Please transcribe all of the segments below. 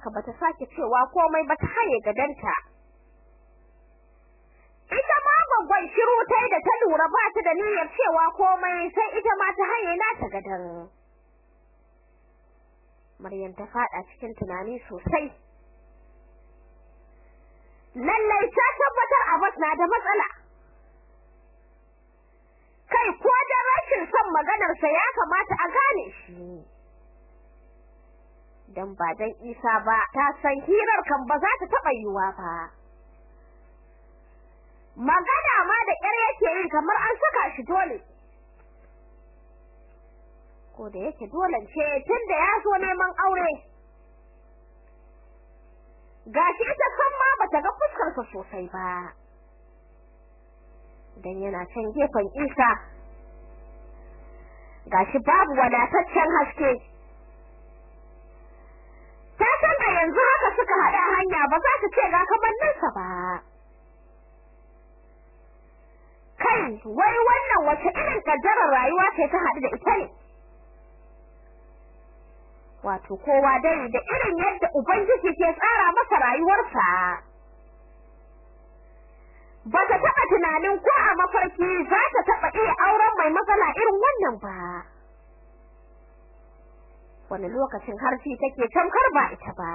haka bata sake cewa komai ba ta haye gadanta ita ma gwaggon shiru tai da ta lura ba ta da niyyar cewa komai sai ita ma ta haye nata gadan Maryam ta fada cikin tunani sosai. Lallai ta tabbatar Abbas na da matsala. Kai ko da rashin son maganarsa ya kamata a gane shi. Dan ba dan Isa ba ta san hirar kan ba za ta taba yiwa ba. Magana ma da ƙyar yake yi kamar an saka shi dole. Ko da yake dole ce tunda ya zo neman aure. Gashi ita san ma bata ga fuskarsa sosai ba. Dan yana can gefen Isa. Gashi babu wadataccen haske. Yanzu haka suka haɗa hanya ba za ta ce ga kamanninsa ba. Kai wai wannan wace irin kaddarar rayuwa ce ta haɗu da ita ne? Wato kowa dai da irin yadda ubangiji ke tsara masa rayuwarsa. Ba ta taɓa tunanin ko a mafarki za ta taɓa iya auren mai matsala irin wannan ba wani lokacin harfi take tamkar ba ita ba.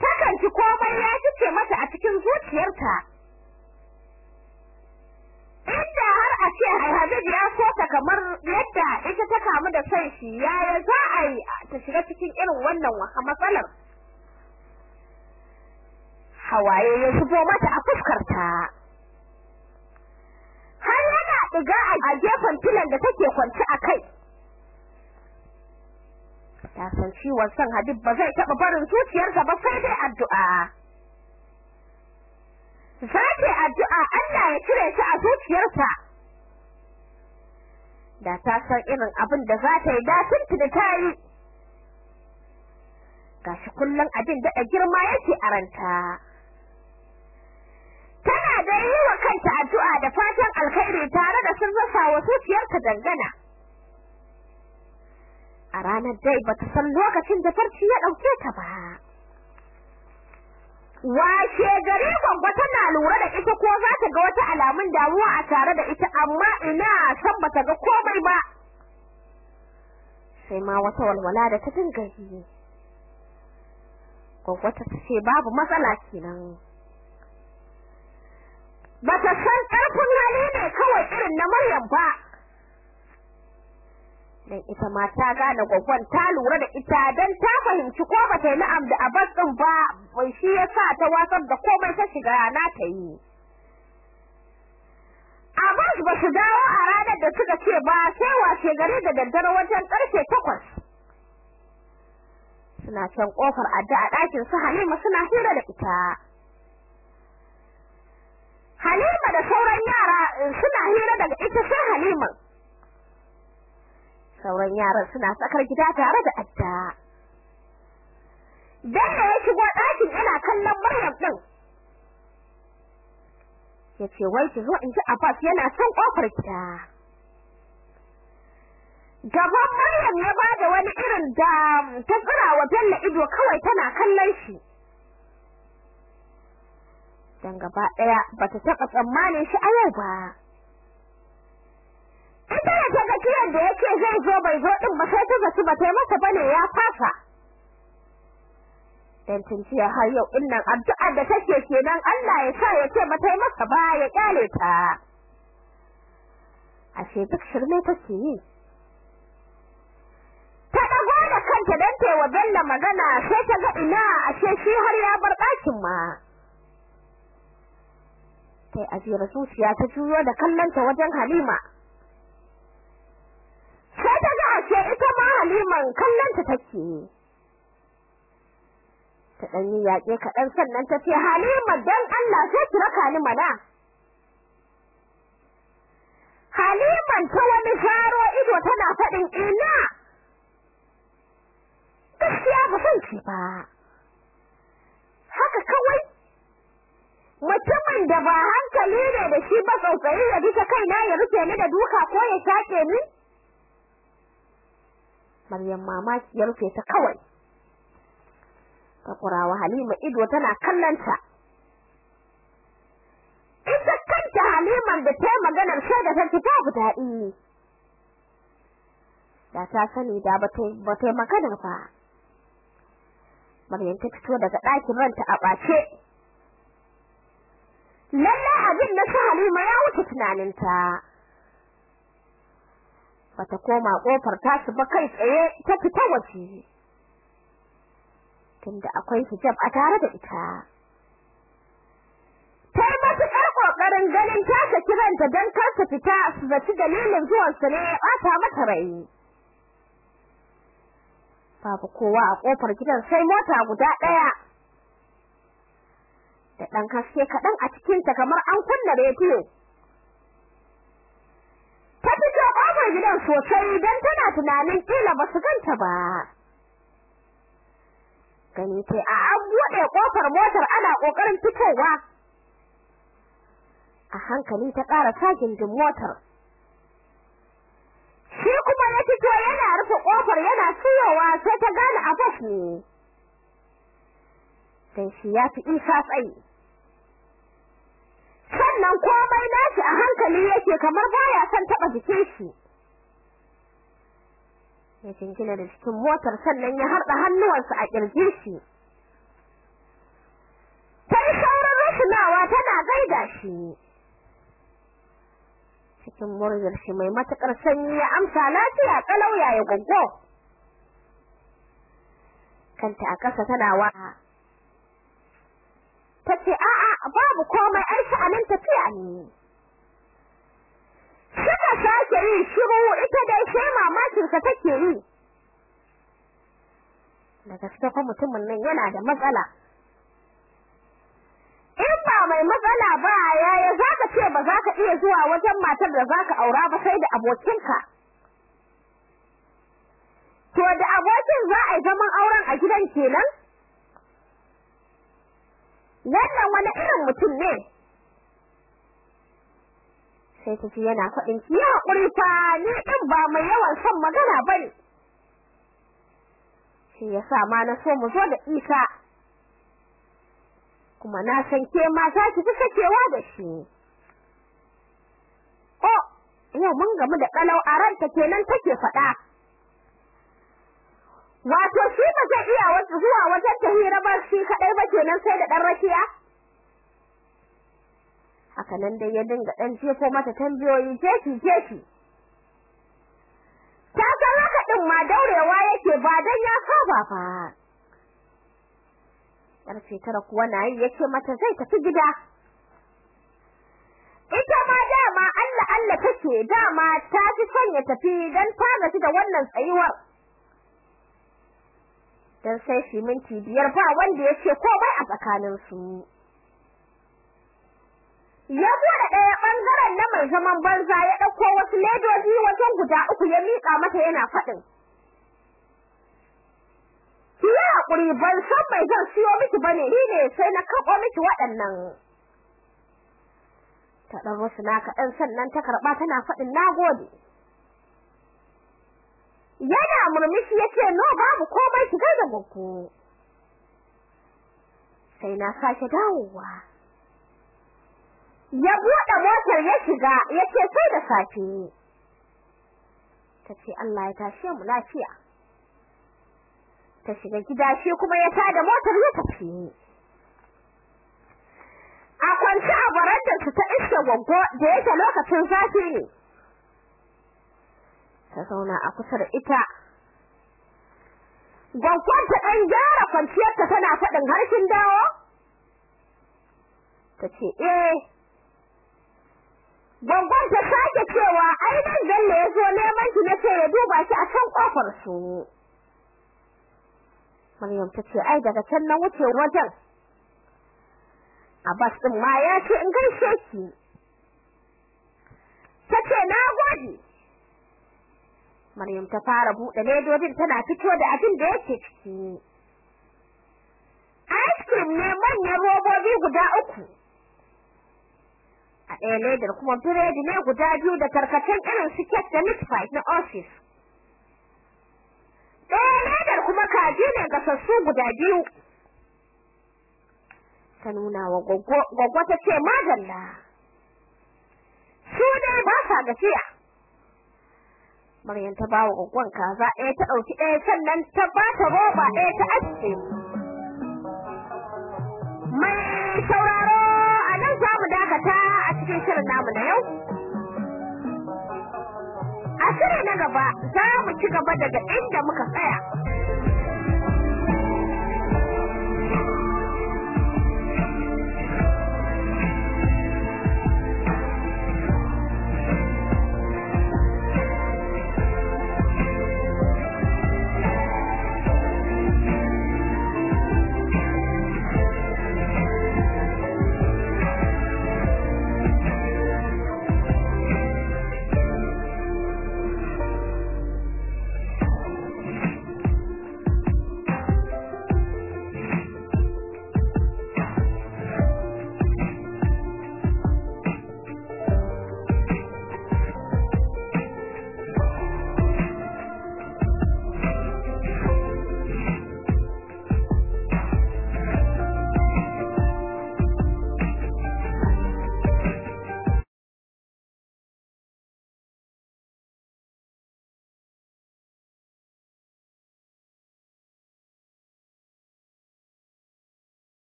Takan ci komai ya fice mata a cikin zuciyarta. Inda har a ce Habib ya so ta kamar yadda ita ta kamu da son shi yaya za a yi ta shiga cikin irin wannan matsalar? Hawaye ya zubo mata a fuskarta. Har yana ɗiga a gefen filan da take kwance a kai. Ta san ciwon son Habib ba zai taɓa barin zuciyarsa ba sai dai addu'a. Za ta addu'a Allah ya cire shi a zuciyarta da ta san irin abin da za ta yi da da ta yi. Gashi kullum abin daɗa girma yake a ranta. Tana da yi wa kanta addu'a da fatan alkhairi tare da sun rasa wa zuciyarta dangana. A ranar dai bata san lokacin da farci ya ɗauke ta ba. Washe gari gwagwa tana lura da ita ko za ta ga wata alamun damuwa a tare da ita amma ina san bata ga komai ba. Sai ma wata walwala da ta dinga yi gwagwa ta ce babu matsala kenan. Bata san ƙarfin hali ne kawai irin na Maryam ba. Dan ita ma ta gane gwagwan ta lura da ita dan ta fahimci ko ba ta yi na'am da abas din ba shi yasa ta watsar da komai ta shiga na ta yi. Abbas ba su dawo a ranar da suka ce ba sai wace gari da daddare wajen ƙarfe takwas. Suna can ƙofar addu'a ɗakin su Halima suna hira da ita. Halima da sauran yara suna hira daga ita sai Halima. Sauran yaran suna tsakar gida tare da adda. Bello ya shigo ɗakin ina kallon Maryam ɗin. Yace wai ki zo in ji Abbas yana son ƙofar gida. Gaban Maryam ya ba da wani irin da ta tsira wa Bello ido kawai tana kallon shi. Dan gaba ɗaya bata taba tsammanin shi a yau ba ita da ta ga kiran da yake zai zo bai zo din ba sai ta zaci ba tai masa ba ne ya fasa. Dan tunciya har yau innan addu'a da take kenan Allah ya sa ya ce mata masa ba ya ƙyale ta. Ashe duk shirme take yi. Ta dago da kanta dan wa Bello magana sai ta ga ina ashe shi har ya bar ɗakin ma. Sai ajiyar zuciya ta juyo da kallonta wajen Halima. Haliman kallonta take ta dan yi yaƙe kaɗan sannan ta ce Halima dan Allah sai ki raka ni mana. Haliman ta wani faro ido tana faɗin ina? Gaskiya ba san ci ba. Haka kawai mutumin da ba hankali ne da shi ba tsautsayi ya bisa kaina ya rufe ni da duka ko ya shaƙe ni. Maryam mamaki ya rufe ta kawai. Ta kurawa Halima ido tana kallanta ita kanta Haliman da ta maganar sai da ta babu daɗi. Da ta sani da ba ta maganar ba. Maryam ta fito daga ɗakin ranta a ɓace. Lallai abin na sa Halima ya wuce tunaninta. Bata koma ƙofar tasu ba kai tsaye ta fita waje. Tunda akwai hijab a tare da ita. Ta yi matuƙar ƙoƙarin ganin ta saki ranta don kar ta fita su zaci dalilin zuwansa ne ya ɓata mata rai. Babu kowa a ƙofar gidan sai mota guda ɗaya. Da ɗan haske kaɗan a cikinta kamar an kunna rediyo ta ƙofar gidan sosai don tana tunanin ƙila ba su ganta ba. Gani ta a an buɗe ƙofar motar ana ƙoƙarin fitowa. A hankali ta ƙara sagin din motar. Shi kuma ya fito yana rufe ƙofar yana siyowa sai ta gane abas ne. Sai shi ya fi isa tsayi. Sannan komai nashi a hankali yake kamar baya son taba jikin shi. Ya jingina da cikin motar sannan ya harda hannuwansa a ƙirji shi. Ta yi saurin rusunawa tana gaida shi. Cikin muryar shi mai matuƙar sanyi ya amsa lafiya kalau ya goggo? Kanta a kasa tana wa tace a'a babu komai ai sha'anin tafiya ne. Suka sake yi shiru ita dai sai mamakin sa take yi. Da gaske fa mutumin nan yana da matsala. In ba mai matsala ba yaya zaka ce ba za ka iya zuwa wajen matar da zaka aura ba sai da abokinka? To da abokin za a yi zaman auren a gidan kenan? Wannan wani irin mutum ne. Sai ta yana faɗin ki ya haƙuri fa ni ɗin ba mai yawan son magana ba ne. Shi ya sa ma na so mu zo da isa kuma na san ke ma za ki fi sakewa da shi. Oh yau mun gamu da ƙalau a ranta kenan take faɗa. Wato shi ba zai iya zuwa wajen ta hira ba shi kadai ba kenan sai da dan rakiya. Haka nan dai ya dinga dan jefo mata tambayoyi jefi jefi ta san haka din ma daurewa yake ba dan ya saba fa ƙarfe tara kuwa na yi ya ce mata zai tafi gida. Ita ma dama Allah Allah take dama ta fi son ya tafi dan ta gaji da wannan tsayuwar. Dan sai shi minti biyar ba wanda ya ce komai a tsakanin su ya buɗe ɗaya ɓangaren na mai zaman banza ya ɗauko wasu ledoji wajen guda uku ya miƙa mata yana faɗin. Yi haƙuri ban san mai zan siyo miki ba ne ni ne sai na kaɓo miki waɗannan. Ta ɗan wasu na kaɗan sannan ta karɓa tana faɗin nagode yana murmushi ya ce no babu komai ki gaza goggo sai na sake dawowa. Ya buɗe motar ya shiga ya ce sai da safe. Tace Allah ya tashe mu lafiya. Ta shiga gida shi kuma ya tada motar ya tafi. A kwance a barantar su ta iske goggo da yake lokacin zafi ne. Ta zauna a kusa da ita. Gwaggon ta ɗan gyara kwanciyarta tana faɗin harshen dawo? Ta ce, eh. Gwaggon ta sake cewa ai nan Bello ya zo neman ki na ce ya duba shi a kan ƙofar su. Maryam ta ce, ai daga can na wuce wajen. Abbas ɗin ma ya ce in gaishe ki. Ta ce, na gode. Maryam ta fara buɗe ledodin tana fito da abin da yake ciki. Ice cream ne manyan robobi guda uku. A ɗaya ledar kuma biredi ne guda biyu da tarkacen irin su kek da meat na office. ɗaya ledar kuma kaji ne gasassu guda biyu. Ta nuna wa gwaggo ta ce madalla. Su dai ba sa gajiya. Maryam ta bawa gwaggon kaza ɗaya ta ɗauki ɗaya sannan ta ba ta roba ɗaya ta aske. Mai sauraro cikin shirin namu na yau? A shiri na gaba za mu ci gaba daga inda muka tsaya.